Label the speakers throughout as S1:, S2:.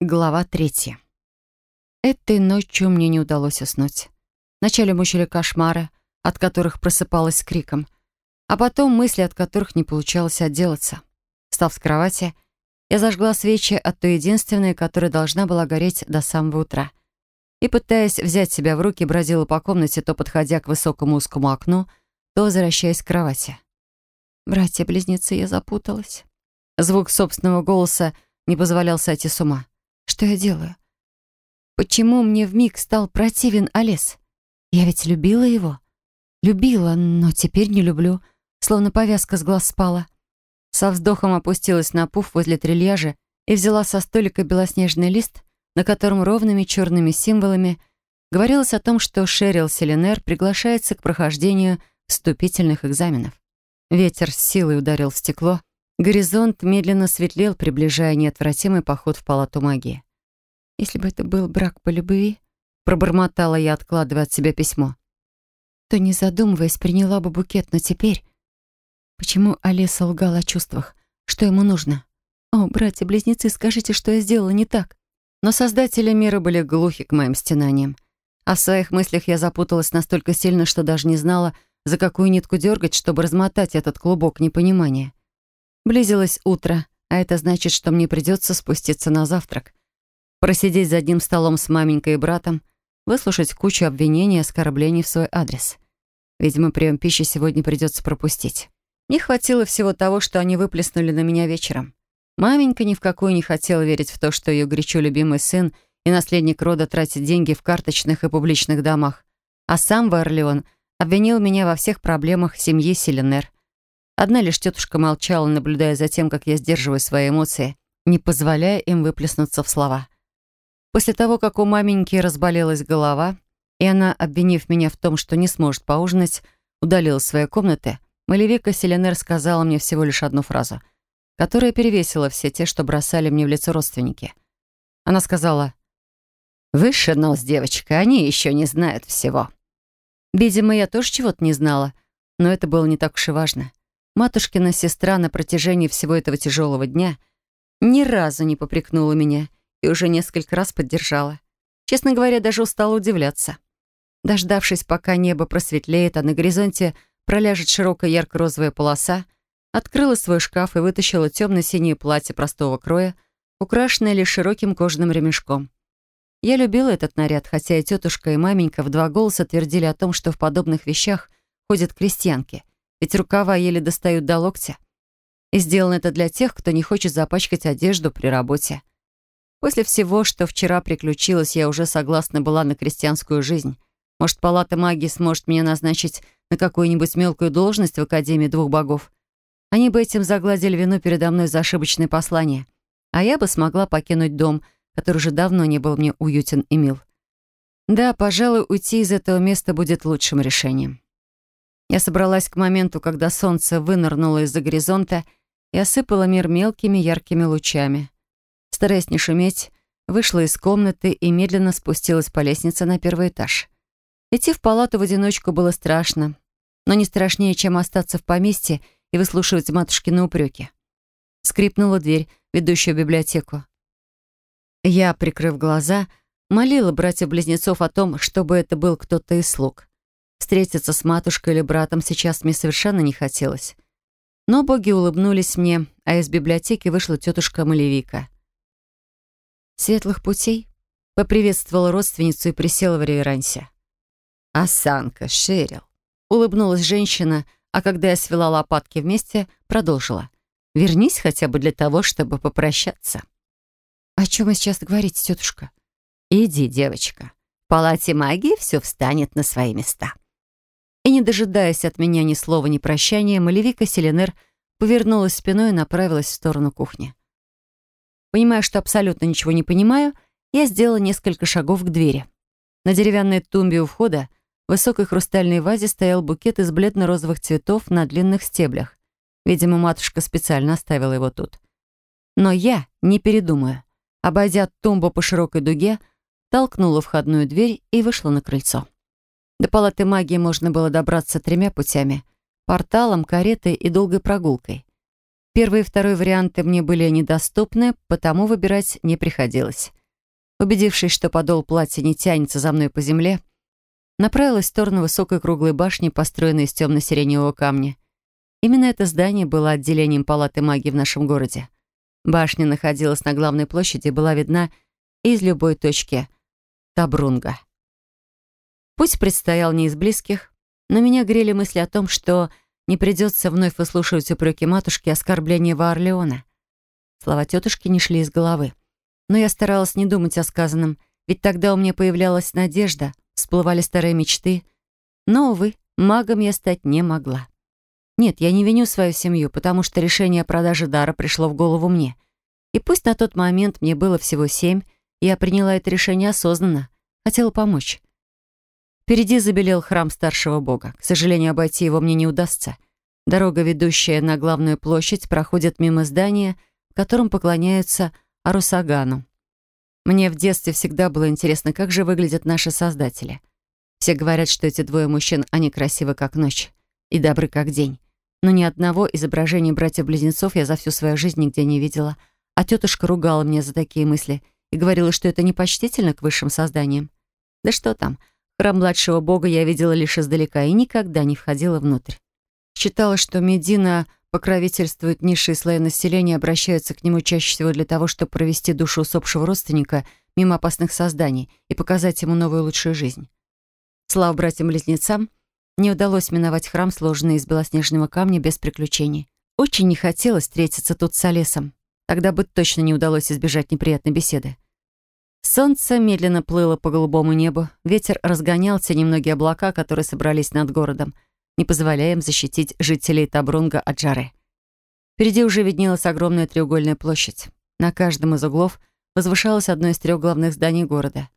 S1: Глава третья. Этой ночью мне не удалось уснуть. Вначале мучили кошмары, от которых просыпалась с криком, а потом мысли, от которых не получалось отделаться. Встав с кровати, я зажгла свечи от той единственной, которая должна была гореть до самого утра. И, пытаясь взять себя в руки, бродила по комнате, то подходя к высокому узкому окну, то возвращаясь к кровати. «Братья-близнецы, я запуталась». Звук собственного голоса не позволял сойти с ума. Что я делаю? Почему мне вмиг стал противен Олес? Я ведь любила его. Любила, но теперь не люблю. Словно повязка с глаз спала. Со вздохом опустилась на пуф возле трильяжа и взяла со столика белоснежный лист, на котором ровными черными символами говорилось о том, что Шерил Селенер приглашается к прохождению вступительных экзаменов. Ветер с силой ударил в стекло, Горизонт медленно светлел, приближая неотвратимый поход в палату магии. «Если бы это был брак по любви», — пробормотала я, откладывая от себя письмо, то, не задумываясь, приняла бы букет, но теперь... Почему Олеса лгал о чувствах? Что ему нужно? О, братья-близнецы, скажите, что я сделала не так. Но создатели мира были глухи к моим стенаниям. А в своих мыслях я запуталась настолько сильно, что даже не знала, за какую нитку дергать, чтобы размотать этот клубок непонимания. Близилось утро, а это значит, что мне придется спуститься на завтрак. Просидеть за одним столом с маменькой и братом, выслушать кучу обвинений и оскорблений в свой адрес. Видимо, прием пищи сегодня придется пропустить. Не хватило всего того, что они выплеснули на меня вечером. Маменька ни в какую не хотела верить в то, что ее горячо любимый сын и наследник рода тратит деньги в карточных и публичных домах. А сам Варлеон обвинил меня во всех проблемах семьи Селенер. Одна лишь тетушка молчала, наблюдая за тем, как я сдерживаю свои эмоции, не позволяя им выплеснуться в слова. После того, как у маменьки разболелась голова, и она, обвинив меня в том, что не сможет поужинать, удалилась в свои комнаты, Малевика Селенер сказала мне всего лишь одну фразу, которая перевесила все те, что бросали мне в лицо родственники. Она сказала, «Выше нос, девочка, они еще не знают всего». Видимо, я тоже чего-то не знала, но это было не так уж и важно. Матушкина сестра на протяжении всего этого тяжелого дня ни разу не попрекнула меня и уже несколько раз поддержала. Честно говоря, даже устала удивляться. Дождавшись, пока небо просветлеет, а на горизонте проляжет широкая ярко-розовая полоса, открыла свой шкаф и вытащила темно-синее платье простого кроя, украшенное лишь широким кожаным ремешком. Я любила этот наряд, хотя и тетушка, и маменька в два голоса твердили о том, что в подобных вещах ходят крестьянки — ведь рукава еле достают до локтя. И сделано это для тех, кто не хочет запачкать одежду при работе. После всего, что вчера приключилось, я уже согласна была на крестьянскую жизнь. Может, палата магии сможет меня назначить на какую-нибудь мелкую должность в Академии двух богов. Они бы этим загладили вину передо мной за ошибочное послание. А я бы смогла покинуть дом, который уже давно не был мне уютен и мил. Да, пожалуй, уйти из этого места будет лучшим решением. Я собралась к моменту, когда солнце вынырнуло из-за горизонта и осыпало мир мелкими яркими лучами. Стараясь не шуметь, вышла из комнаты и медленно спустилась по лестнице на первый этаж. Идти в палату в одиночку было страшно, но не страшнее, чем остаться в поместье и выслушивать матушкины упреки. Скрипнула дверь, ведущая в библиотеку. Я, прикрыв глаза, молила братьев-близнецов о том, чтобы это был кто-то из слуг. Встретиться с матушкой или братом сейчас мне совершенно не хотелось. Но боги улыбнулись мне, а из библиотеки вышла тетушка Малевика. «Светлых путей?» — поприветствовала родственницу и присела в реверансе. «Осанка, Шерил!» — улыбнулась женщина, а когда я свела лопатки вместе, продолжила. «Вернись хотя бы для того, чтобы попрощаться». «О чем вы сейчас говорите, тетушка?» «Иди, девочка. В палате магии все встанет на свои места». И, не дожидаясь от меня ни слова, ни прощания, Малевика Селенер повернулась спиной и направилась в сторону кухни. Понимая, что абсолютно ничего не понимаю, я сделала несколько шагов к двери. На деревянной тумбе у входа в высокой хрустальной вазе стоял букет из бледно-розовых цветов на длинных стеблях. Видимо, матушка специально оставила его тут. Но я, не передумаю, обойдя тумбу по широкой дуге, толкнула входную дверь и вышла на крыльцо. До палаты магии можно было добраться тремя путями — порталом, каретой и долгой прогулкой. Первый и второй варианты мне были недоступны, потому выбирать не приходилось. Убедившись, что подол платья не тянется за мной по земле, направилась в сторону высокой круглой башни, построенной из темно-сиреневого камня. Именно это здание было отделением палаты магии в нашем городе. Башня находилась на главной площади и была видна из любой точки Табрунга. Путь предстоял не из близких, но меня грели мысли о том, что не придется вновь выслушивать упреки матушки и оскорбления Ваорлеона. Слова тетушки не шли из головы. Но я старалась не думать о сказанном, ведь тогда у меня появлялась надежда, всплывали старые мечты. Но, увы, магом я стать не могла. Нет, я не виню свою семью, потому что решение о продаже дара пришло в голову мне. И пусть на тот момент мне было всего семь, я приняла это решение осознанно, хотела помочь. Впереди забелел храм старшего бога. К сожалению, обойти его мне не удастся. Дорога, ведущая на главную площадь, проходит мимо здания, в котором поклоняются Арусагану. Мне в детстве всегда было интересно, как же выглядят наши создатели. Все говорят, что эти двое мужчин, они красивы, как ночь, и добры, как день но ни одного изображения братьев-близнецов я за всю свою жизнь нигде не видела, а тетушка ругала меня за такие мысли и говорила, что это непочтительно к высшим созданиям. Да что там, храм младшего бога я видела лишь издалека и никогда не входила внутрь. Считала, что Медина покровительствует низшие слои населения, обращаются к нему чаще всего для того, чтобы провести душу усопшего родственника мимо опасных созданий и показать ему новую лучшую жизнь. Слава братьям-близнецам — не удалось миновать храм, сложенный из белоснежного камня, без приключений. Очень не хотелось встретиться тут с Олесом. Тогда бы точно не удалось избежать неприятной беседы. Солнце медленно плыло по голубому небу, ветер разгонял те немногие облака, которые собрались над городом, не позволяя им защитить жителей Табрунга от жары. Впереди уже виднелась огромная треугольная площадь. На каждом из углов возвышалось одно из трех главных зданий города.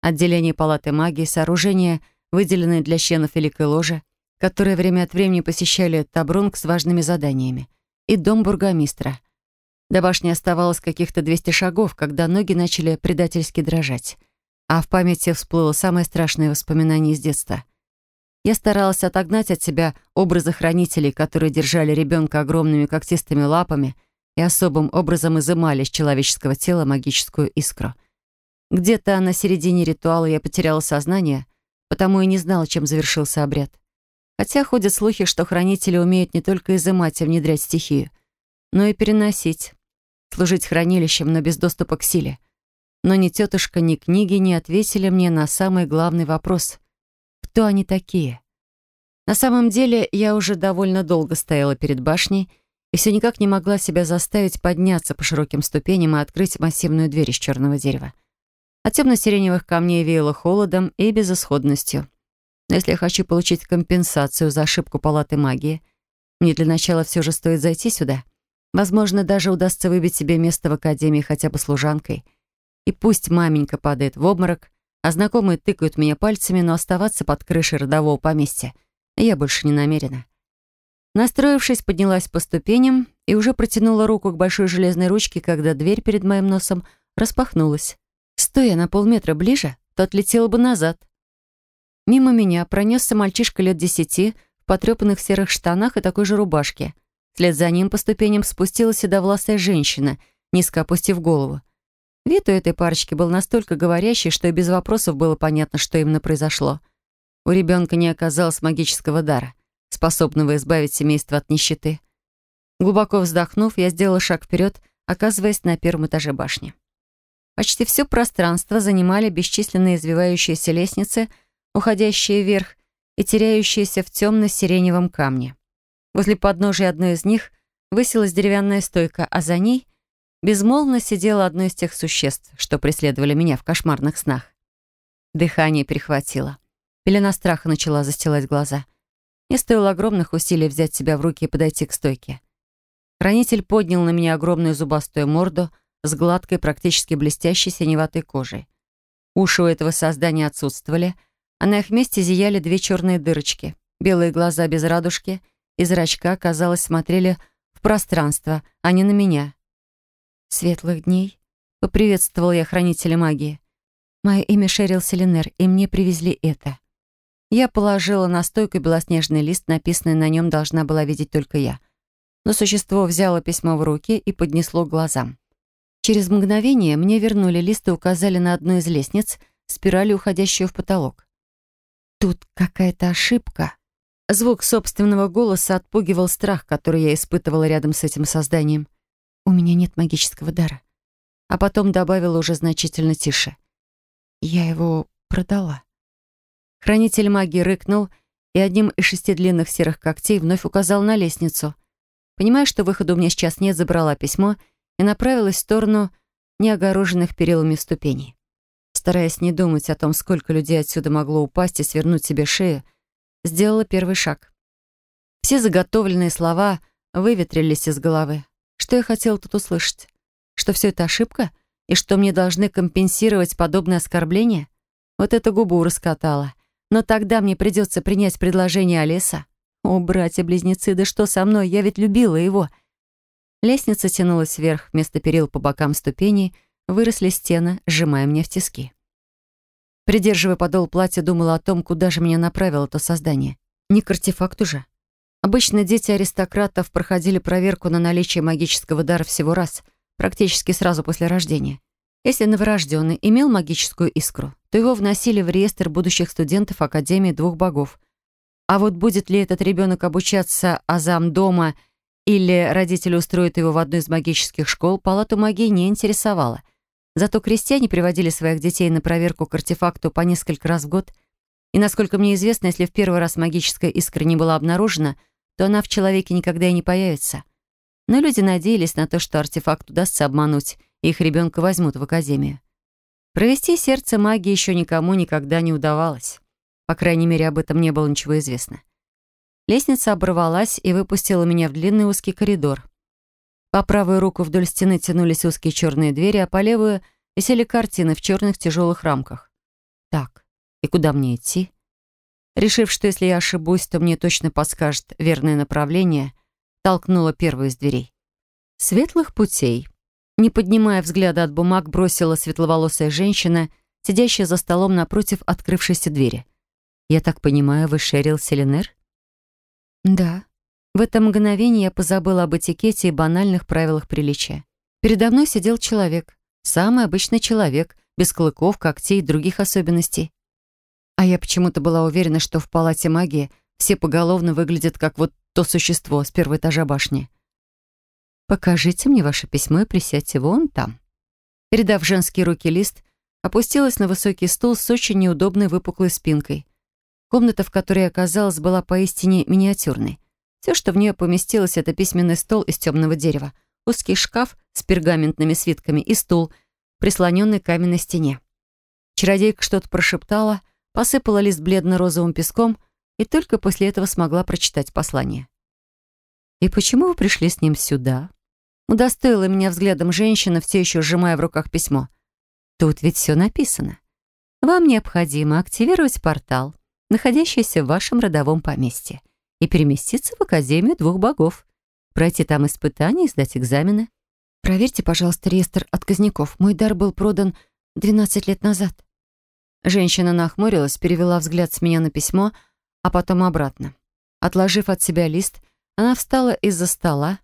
S1: Отделение палаты магии, сооружение — выделенные для членов Великой Ложи, которые время от времени посещали Табрунг с важными заданиями, и дом бургомистра. До башни оставалось каких-то 200 шагов, когда ноги начали предательски дрожать. А в памяти всплыло самое страшное воспоминание из детства. Я старалась отогнать от себя образы хранителей, которые держали ребенка огромными когтистыми лапами и особым образом изымали из человеческого тела магическую искру. Где-то на середине ритуала я потеряла сознание — потому и не знала, чем завершился обряд. Хотя ходят слухи, что хранители умеют не только изымать и внедрять стихию, но и переносить, служить хранилищем, но без доступа к силе. Но ни тетушка, ни книги не ответили мне на самый главный вопрос. Кто они такие? На самом деле, я уже довольно долго стояла перед башней и все никак не могла себя заставить подняться по широким ступеням и открыть массивную дверь из черного дерева. От темно-сиреневых камней веяло холодом и безысходностью. Но если я хочу получить компенсацию за ошибку палаты магии, мне для начала все же стоит зайти сюда. Возможно, даже удастся выбить себе место в академии хотя бы служанкой. И пусть маменька падает в обморок, а знакомые тыкают меня пальцами, но оставаться под крышей родового поместья я больше не намерена. Настроившись, поднялась по ступеням и уже протянула руку к большой железной ручке, когда дверь перед моим носом распахнулась. Стоя на полметра ближе, то отлетела бы назад. Мимо меня пронесся мальчишка лет десяти в потрепанных серых штанах и такой же рубашке. Вслед за ним по ступеням спустилась седовласая женщина, низко опустив голову. Вид у этой парочки был настолько говорящий, что и без вопросов было понятно, что именно произошло. У ребенка не оказалось магического дара, способного избавить семейство от нищеты. Глубоко вздохнув, я сделала шаг вперед, оказываясь на первом этаже башни. Почти все пространство занимали бесчисленные извивающиеся лестницы, уходящие вверх и теряющиеся в темно-сиреневом камне. Возле подножия одной из них высилась деревянная стойка, а за ней безмолвно сидело одно из тех существ, что преследовали меня в кошмарных снах. Дыхание перехватило. Пелена страха начала застилать глаза. Мне стоило огромных усилий взять себя в руки и подойти к стойке. Хранитель поднял на меня огромную зубастую морду — с гладкой, практически блестящей синеватой кожей. Уши у этого создания отсутствовали, а на их месте зияли две черные дырочки. Белые глаза без радужки и зрачка, казалось, смотрели в пространство, а не на меня. «Светлых дней», — поприветствовал я хранителя магии. «Мое имя Шерил Селинер, и мне привезли это». Я положила на стойку белоснежный лист, написанный на нем должна была видеть только я. но существо взяло письмо в руки и поднесло к глазам. Через мгновение мне вернули лист и указали на одну из лестниц, спирали, уходящую в потолок. «Тут какая-то ошибка». Звук собственного голоса отпугивал страх, который я испытывала рядом с этим созданием. «У меня нет магического дара». А потом добавила уже значительно тише. «Я его продала». Хранитель магии рыкнул и одним из шести длинных серых когтей вновь указал на лестницу. Понимая, что выхода у меня сейчас нет, забрала письмо — и направилась в сторону неогороженных перилами ступеней. Стараясь не думать о том, сколько людей отсюда могло упасть и свернуть себе шею, сделала первый шаг. Все заготовленные слова выветрились из головы. Что я хотела тут услышать? Что все это ошибка? И что мне должны компенсировать подобное оскорбление? Вот это губу раскатала. Но тогда мне придется принять предложение Олеса. О, братья-близнецы, да что со мной? Я ведь любила его. — Лестница тянулась вверх, вместо перил по бокам ступеней выросли стены, сжимая мне в тиски. Придерживая подол платья, думала о том, куда же меня направило то создание. Не к артефакту же. Обычно дети аристократов проходили проверку на наличие магического дара всего раз, практически сразу после рождения. Если новорожденный имел магическую искру, то его вносили в реестр будущих студентов Академии двух богов. А вот будет ли этот ребенок обучаться азам дома или родители устроят его в одну из магических школ, палату магии не интересовала. Зато крестьяне приводили своих детей на проверку к артефакту по несколько раз в год. И, насколько мне известно, если в первый раз магическая искра не была обнаружена, то она в человеке никогда и не появится. Но люди надеялись на то, что артефакт удастся обмануть, и их ребенка возьмут в академию. Провести сердце магии еще никому никогда не удавалось. По крайней мере, об этом не было ничего известно. Лестница оборвалась и выпустила меня в длинный узкий коридор. По правую руку вдоль стены тянулись узкие черные двери, а по левую висели картины в черных тяжелых рамках. Так, и куда мне идти? Решив, что если я ошибусь, то мне точно подскажет верное направление, толкнула первую из дверей. Светлых путей. Не поднимая взгляда от бумаг, бросила светловолосая женщина, сидящая за столом напротив открывшейся двери. «Я так понимаю, вы Шерил Селенер?» Да. В это мгновение я позабыла об этикете и банальных правилах приличия. Передо мной сидел человек. Самый обычный человек, без клыков, когтей и других особенностей. А я почему-то была уверена, что в палате магии все поголовно выглядят как вот то существо с первого этажа башни. «Покажите мне ваше письмо и присядьте вон там». Передав женские руки лист, опустилась на высокий стул с очень неудобной выпуклой спинкой. Комната, в которой я оказалась, была поистине миниатюрной. Все, что в нее поместилось, это письменный стол из темного дерева, узкий шкаф с пергаментными свитками и стул, прислоненный к каменной стене. Чародейка что-то прошептала, посыпала лист бледно-розовым песком и только после этого смогла прочитать послание. «И почему вы пришли с ним сюда?» Удостоила меня взглядом женщина, все еще сжимая в руках письмо. «Тут ведь все написано. Вам необходимо активировать портал, находящийся в вашем родовом поместье, и переместиться в Академию двух богов, пройти там испытания и сдать экзамены. Проверьте, пожалуйста, реестр отказников. Мой дар был продан 12 лет назад. Женщина нахмурилась, перевела взгляд с меня на письмо, а потом обратно. Отложив от себя лист, она встала из-за стола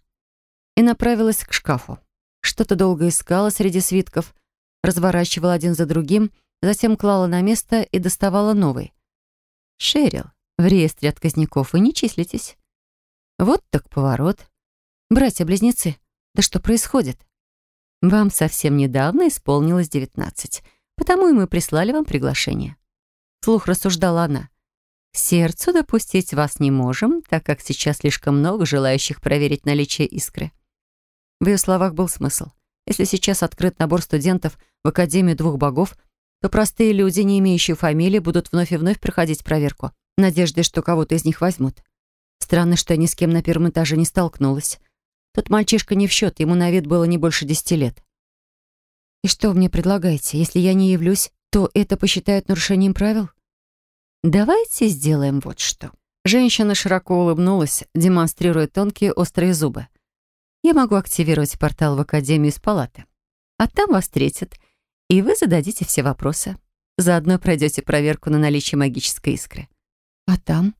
S1: и направилась к шкафу. Что-то долго искала среди свитков, разворачивала один за другим, затем клала на место и доставала новый. Шерил, в реестре отказников вы не числитесь. Вот так поворот. Братья-близнецы, да что происходит? Вам совсем недавно исполнилось девятнадцать, потому и мы прислали вам приглашение. Слух рассуждала она. Сердцу допустить вас не можем, так как сейчас слишком много желающих проверить наличие искры. В ее словах был смысл. Если сейчас открыт набор студентов в Академию двух богов, то простые люди, не имеющие фамилии, будут вновь и вновь проходить проверку, надеждой, что кого-то из них возьмут. Странно, что я ни с кем на первом этаже не столкнулась. Тот мальчишка не в счет, ему на вид было не больше десяти лет. «И что вы мне предлагаете? Если я не явлюсь, то это посчитают нарушением правил?» «Давайте сделаем вот что». Женщина широко улыбнулась, демонстрируя тонкие острые зубы. «Я могу активировать портал в Академию из палаты. А там вас встретят и вы зададите все вопросы. Заодно пройдете проверку на наличие магической искры. А там?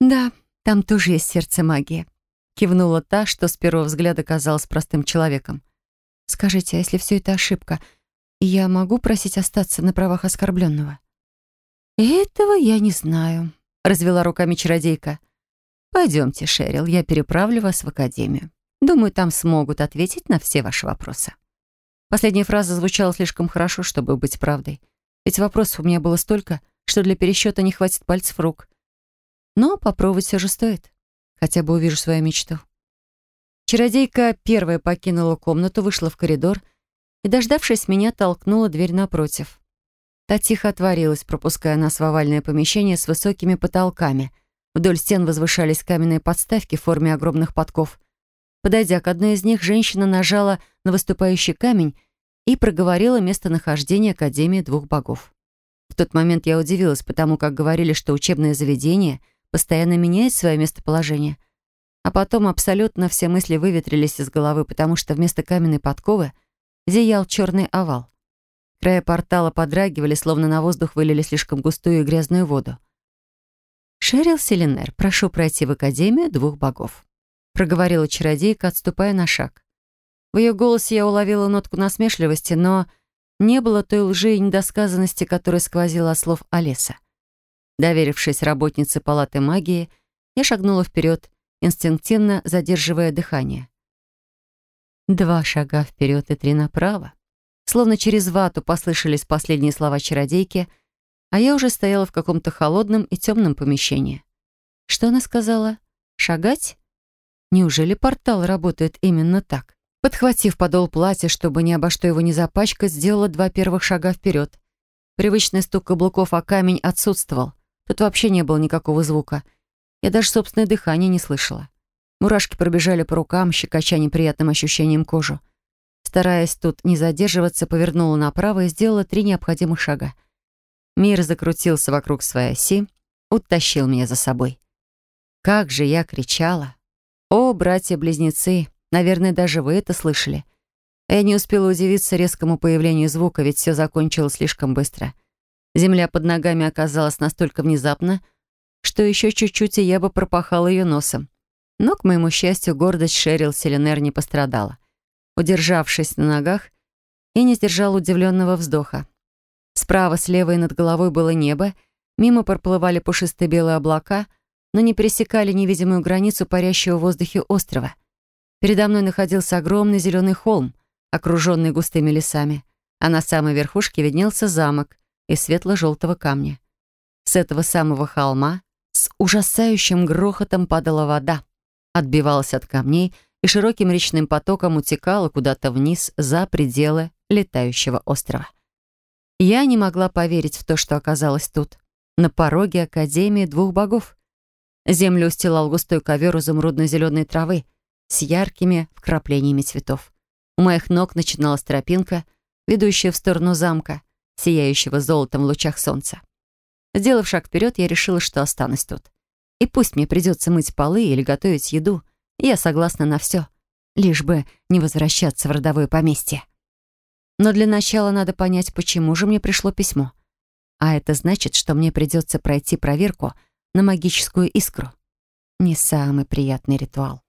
S1: Да, там тоже есть сердце магии. кивнула та, что с первого взгляда казалась простым человеком. «Скажите, а если все это ошибка, я могу просить остаться на правах оскорбленного?» «Этого я не знаю», — развела руками чародейка. «Пойдемте, Шерил, я переправлю вас в академию. Думаю, там смогут ответить на все ваши вопросы». Последняя фраза звучала слишком хорошо, чтобы быть правдой. Ведь вопросов у меня было столько, что для пересчета не хватит пальцев рук. Но попробовать все же стоит. Хотя бы увижу свою мечту. Чародейка первая покинула комнату, вышла в коридор и, дождавшись меня, толкнула дверь напротив. Та тихо отворилась, пропуская нас в овальное помещение с высокими потолками. Вдоль стен возвышались каменные подставки в форме огромных подков. Подойдя к одной из них, женщина нажала на выступающий камень и проговорила местонахождение Академии двух богов. Тот момент я удивилась, потому как говорили, что учебное заведение постоянно меняет свое местоположение. А потом абсолютно все мысли выветрились из головы, потому что вместо каменной подковы зиял черный овал. Края портала подрагивали, словно на воздух вылили слишком густую и грязную воду. «Шерил Селинер, прошу пройти в Академию двух богов», проговорила чародейка, отступая на шаг. В ее голосе я уловила нотку насмешливости, но не было той лжи и недосказанности, которая сквозила от слов Олеса. Доверившись работнице палаты магии, я шагнула вперед, инстинктивно задерживая дыхание. Два шага вперед и три направо. Словно через вату послышались последние слова чародейки, а я уже стояла в каком-то холодном и темном помещении. Что она сказала? Шагать? Неужели портал работает именно так? Подхватив подол платья, чтобы ни обо что его не запачкать, сделала два первых шага вперед. Привычный стук каблуков о камень отсутствовал. Тут вообще не было никакого звука. Я даже собственное дыхание не слышала. Мурашки пробежали по рукам, щекоча неприятным ощущением кожу. Стараясь тут не задерживаться, повернула направо и сделала три необходимых шага. Мир закрутился вокруг своей оси, утащил меня за собой. Как же я кричала! О, братья-близнецы! Наверное, даже вы это слышали. Я не успела удивиться резкому появлению звука, ведь все закончилось слишком быстро — Земля под ногами оказалась настолько внезапно, что еще чуть-чуть, и я бы пропахал ее носом. Но, к моему счастью, гордость Шерил Селенер не пострадала. Удержавшись на ногах, я не сдержал удивленного вздоха. Справа, слева и над головой было небо, мимо проплывали пушистые белые облака, но не пересекали невидимую границу парящего в воздухе острова. Передо мной находился огромный зеленый холм, окруженный густыми лесами, а на самой верхушке виднелся замок, из светло-желтого камня. С этого самого холма с ужасающим грохотом падала вода, отбивалась от камней и широким речным потоком утекала куда-то вниз за пределы летающего острова. Я не могла поверить в то, что оказалась тут, на пороге Академии двух богов. Землю устилал густой ковер изумрудно-зеленой травы с яркими вкраплениями цветов. У моих ног начиналась тропинка, ведущая в сторону замка сияющего золотом в лучах солнца. Сделав шаг вперед, я решила, что останусь тут. И пусть мне придется мыть полы или готовить еду, я согласна на все, лишь бы не возвращаться в родовое поместье. Но для начала надо понять, почему же мне пришло письмо. А это значит, что мне придется пройти проверку на магическую искру. Не самый приятный ритуал.